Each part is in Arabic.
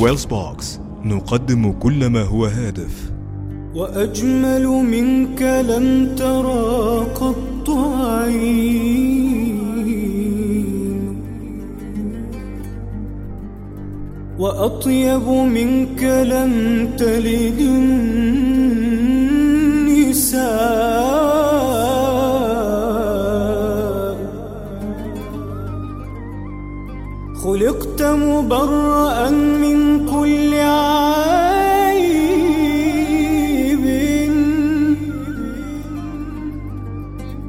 ويلز بوكس نقدم كل ما هو هادف. وأجمل منك لم ترى قط عين. وأطيب منك لم تلد النساء. خلقت مبرأ من كل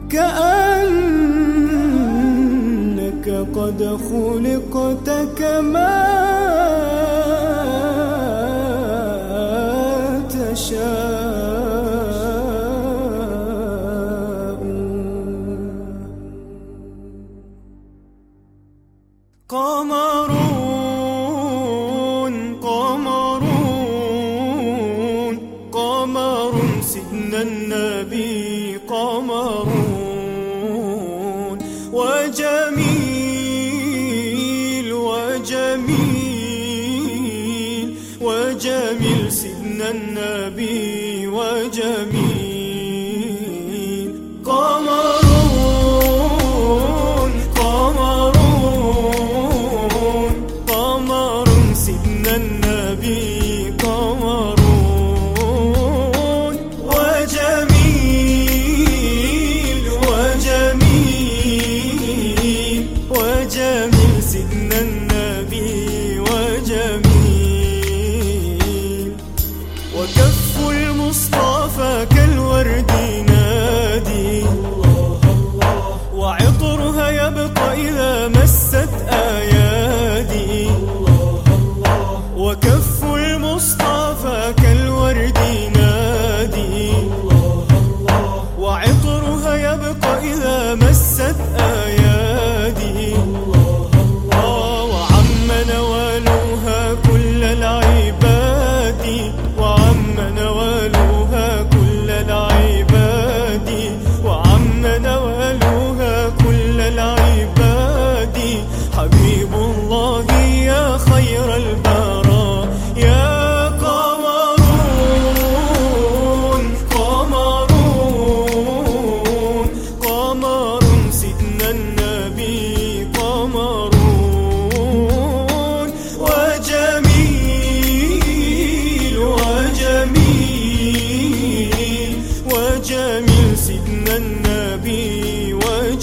كأنك قد خلقت كما تشاء. قمرون النبي قمرون وجميل وجميل وجميل سيدنا النبي وجميل سيدنا النبي وجميل. وكف المصطفى كالورد نادي. وعطرها يبقى إذا مست أيادي. وكف المصطفى كالورد نادي. وعطرها يبقى إذا مست أيادي.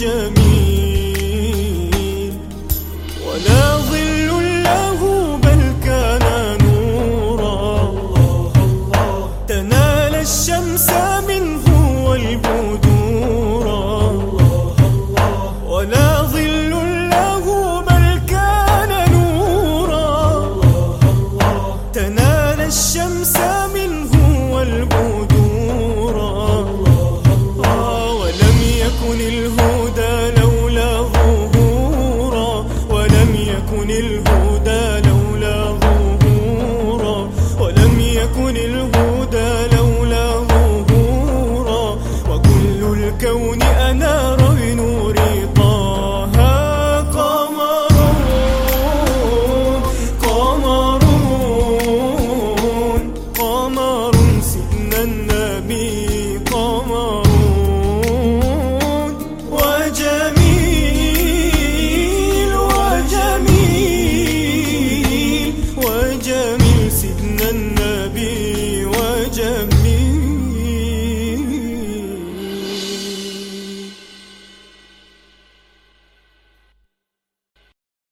النبي وجميل